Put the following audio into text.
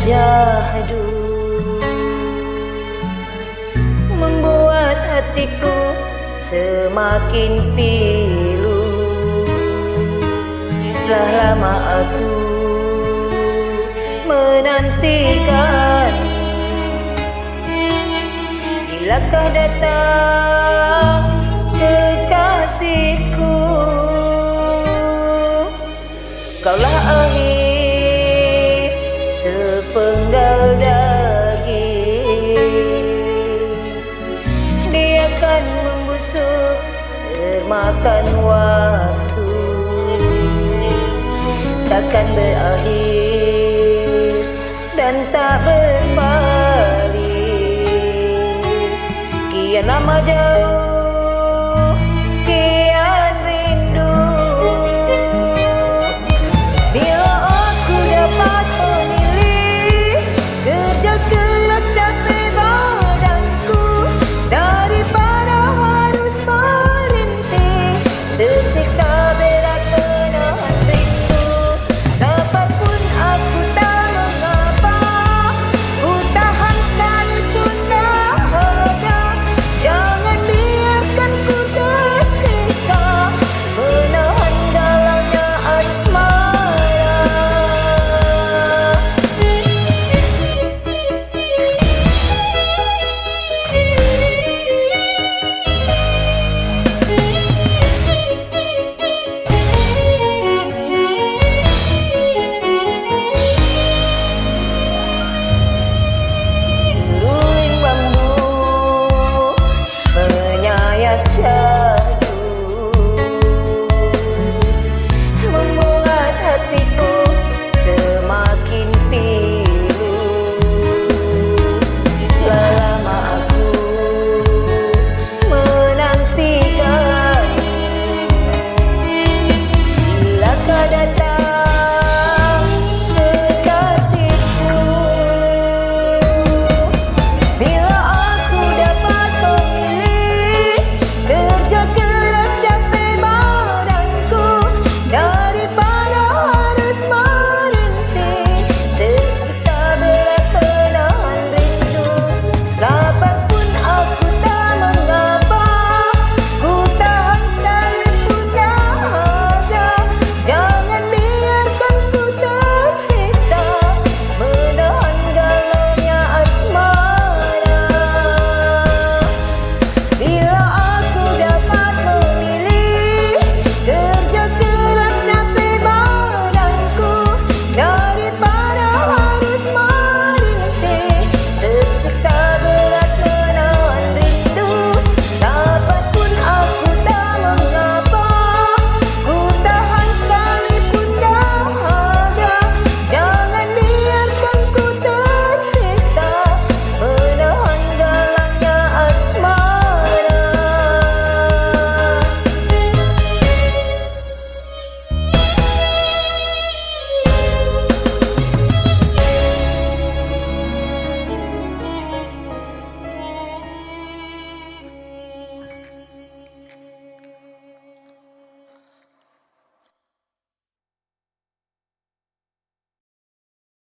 syahdu Membuat hatiku semakin pilu. Dah lama aku menantikan. Bilakah datang kekasihku? Kaulah akhir sepenggal daging. Dia akan membusuk termakan waktu. Takkan berakhir dan tak berpaling Kian lama jauh